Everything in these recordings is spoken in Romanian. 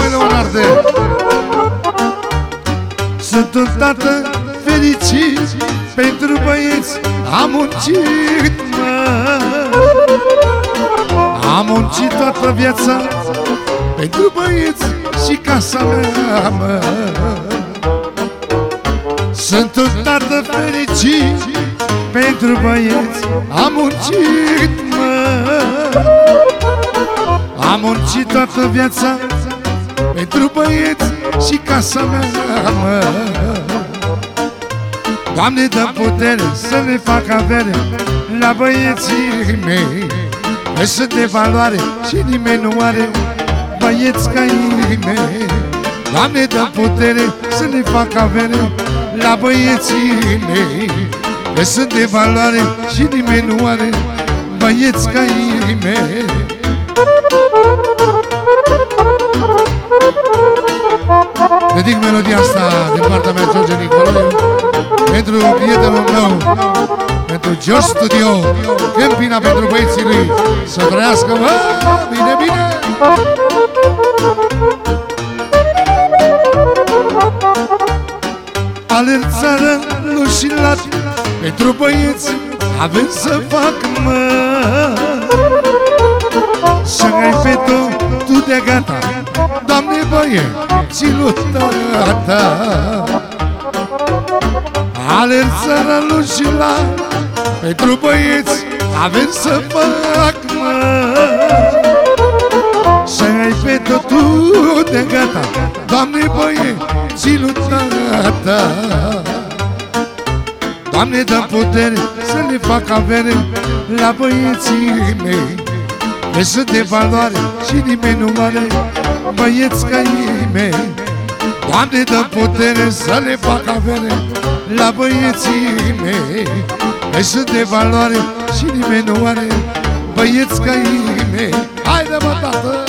Așa mă, Leonarde Sunt un tată fericit Pentru băieți. Am muncit, mă. Am muncit toată viața Pentru băieți și casa mea, mă. Sunt un tată fericit Pentru băieți. Am muncit, mă. Am muncit toată viața pentru băieți și casa mea, mă Doamne, dă putere să ne fac avere La băieții mei. Noi sunt de valoare și nimeni nu are Băieți ca ei mei. Doamne, dă putere să ne fac avere La băieții mei. Noi sunt de valoare și nimeni nu are Băieți ca ei mei Dedic melodia asta din partea mea, George Nicolae Pentru prietenul meu, pentru George Studio Câmpina pentru băieții lui Să trăiască, bă, bine, bine! Alerg țară, lușilat Pentru băieți avem să fac, mă. Să ai pe tu de gata Doamne băie, ținut tata Alerg țara lui și la Pentru băieți avem să fac, mă. Să ai pe totul de gata Doamne băie, ținut tata Doamne, dă putere să le fac avere la băieții mei Că sunt de valoare și nimeni nu are băieți ca ei mei Doamne, dă putere să le fac avere la băieții mei. Că sunt de valoare și nimeni nu are băieți ca ei mei Haide mă, tată!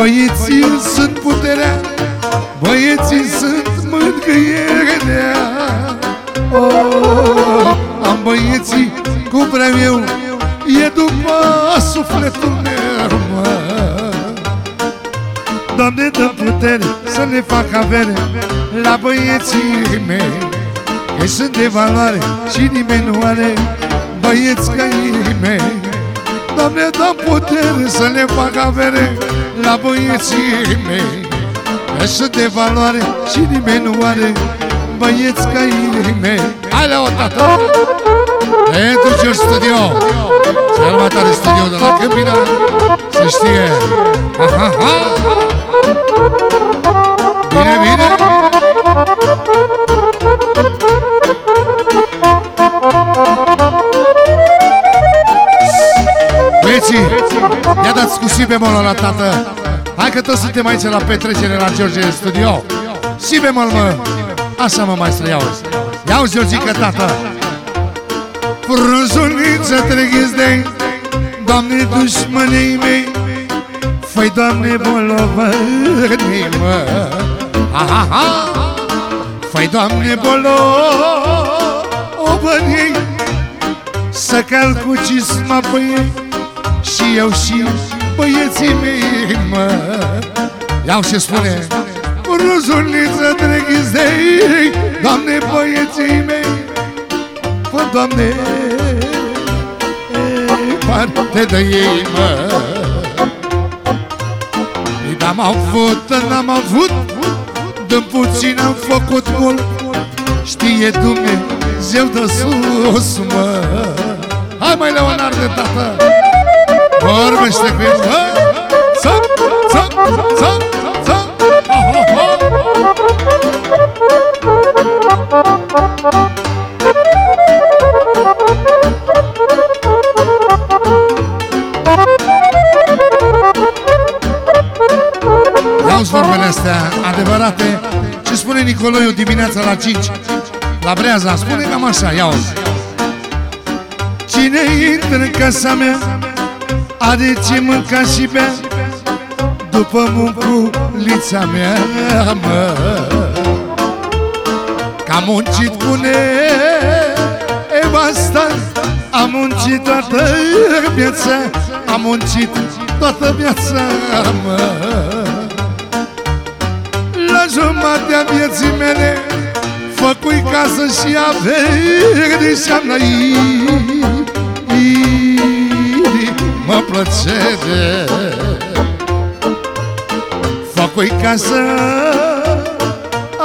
Băieții sunt puterea Băieții sunt mângâierea. Oh, Am băieții cum vreau eu E după sufletul meu, mă. Doamne, dă putere să ne fac avere La băieții mei Ei sunt de valoare și nimeni nu are Băieți ca ei mei Doamne, dă putere să ne fac avere La băieții mei Ei sunt de valoare și nimeni nu are Băieți ca ei mei Hai la o tată! Pentru ce studio Cel mai tare studio de la Câmpina Se știe ha, ha, ha. La tată. Hai că toți suntem aici la petrecere la George Studio. Si bemol, mă. Așa mă, maestru, iau-ți Iau-ți, Georgica, tată. Frunzuliță treghizdei Doamne dușmânii mei. Făi, Doamne, bolovănii, mă. Ha, ha, ha. Făi, Doamne, bolovănii Să cal cu cisma pe ei Și eu și băieții mei, mă. Iau și spune Ruzuliță treghizdei Doamne, băieții mei. Fă, Doamne, parte de ei, mă. N-am avut, n-am avut Dăm puțin am făcut mult. Știe Dumnezeu de sus, mă. Hai mai Leonard de tată Vorbește cu el, mă Ță, ță, ță, ță ha, ha, ha. Auzi vorbele astea adevărate Ce spune Nicoloiu dimineața la 5 La Breaza Spune cam așa, ia -o. Cine intră în casa mea Are ce mânca și bea După munculița mea, mă. Că am muncit cu nevasta Am muncit toată viața Am muncit toată viața, mă. Jumatea vieții mele Făcui casă și avere și-am la Mă plăcere. Făcui casă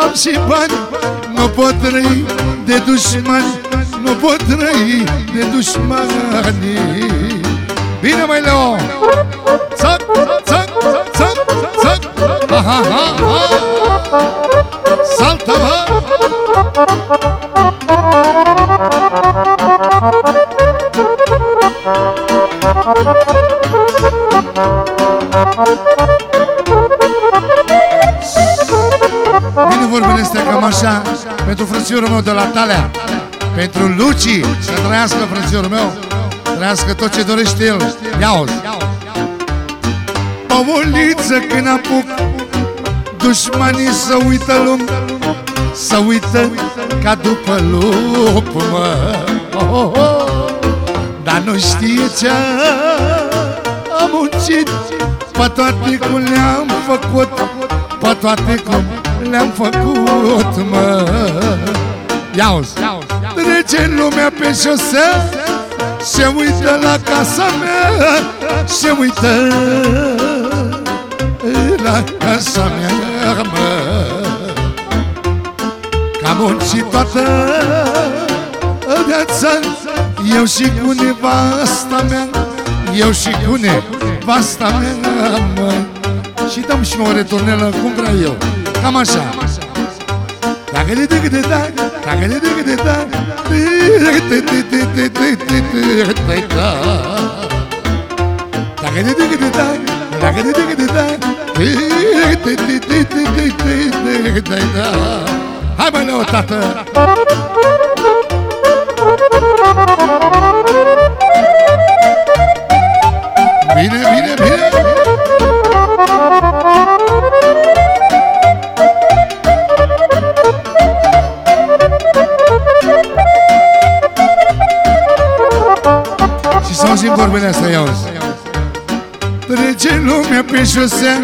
Am și bani Nu pot trăi de dușmani Nu pot trăi de dușmani. Bine mai Leo! Țac, țac, țac, țac Ha, ha, ha, ha Salta, va! Așa Pentru frățiorul meu de la Talea Pentru Luci Să trăiască frățiorul meu Trăiască tot ce dorește el Ia-o O uliță când apuc Dușmanii să uită lume Să uită ca după lup, mă oh, oh, oh. Dar nu știe ce am muncit Pe toate cum le-am făcut Pe toate cum le-am făcut, mă. Ia-uzi Trece lumea pe șosea Se uită la casa mea Se uită la casa mea, mă. Că am muncit toată viața Eu și cu nevasta mea Eu și cu nevasta mea, mă Și dăm și o returnelă cum vreau eu Cam așa. Dacă de de de da Dacă de de de da. Dacă de de de da Dacă de de de da. Hai mai leu, tată! Și să auzim vorbele astea, ia auzi. Trece lumea pe șosea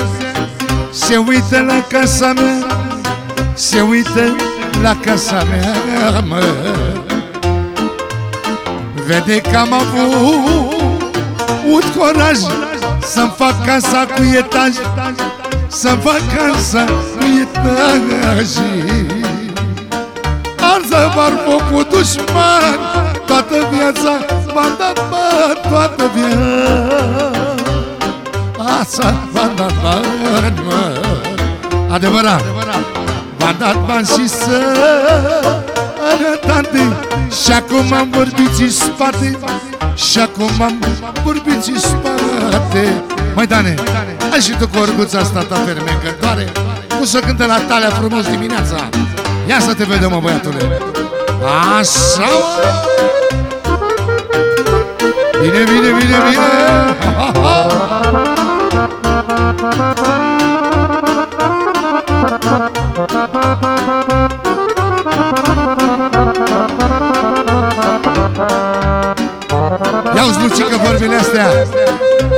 Se uită la casa mea Se uită la casa mea, mă. Vede că am avut curaj Să-mi fac casa cu etaj Să-mi fac casa cu etaj. Arză v-ar făcut dușman Toată viața m-a dat, mă, toată viața. Viața V-am dat bani, mă Adevărat V-am dat bani și să arătate Și acum am vorbit în spate. Și acum am vorbit în spate. Mai Dane, ai și tu cu orguța asta ta fermecătoare. Cum să cântă la talea frumos dimineața? Ia să te vedem, mă, băiatule. Așa, Bine, bine, bine, bine ha, ha, ha. Ia-uzi, Lucică, vorbele astea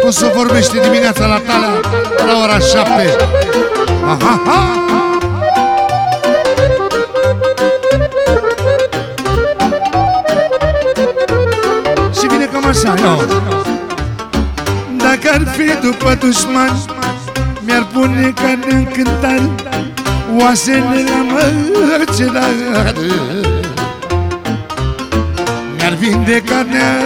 Cum să vorbește dimineața la tala La ora șapte Aha, ha! Și așa, ia Dacă ar fi după dușmani Mi-ar pune ca de încântare Oasele la măcelară Mi-ar vinde carnea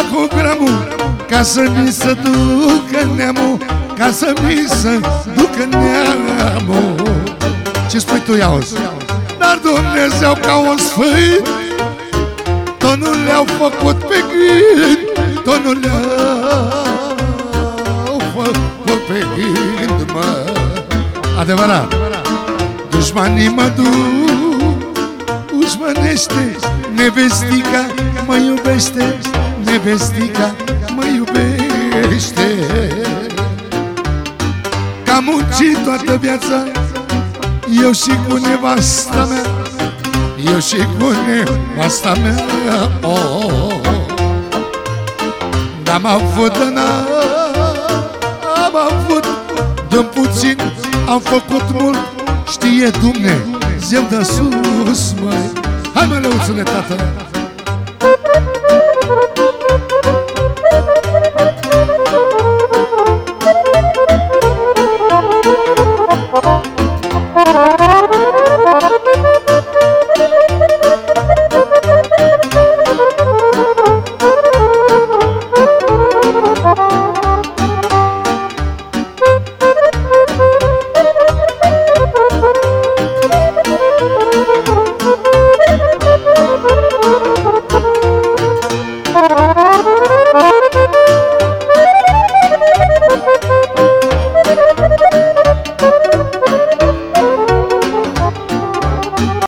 Acum gramul Ca să mi se ducă neamul Ca să mi se ducă neamul. Ce spui tu, Iauz? Dar Dumnezeu ca un sfânt Tot nu le-au făcut pe gând Tot nu le-au făcut pe gând, mă. Adevărat. Dușmanii mă duc Dușmănește Nevestica mă iubește Nevestica mă iubește. Că am muncit toată viața Eu și cu nevasta mea Eu și cu nevasta mea oh, oh, oh. N-am avut N-am avut Dăm puțin, am făcut mult Știe Dumnezeu de sus, măi Hai mă, lăuțule, tată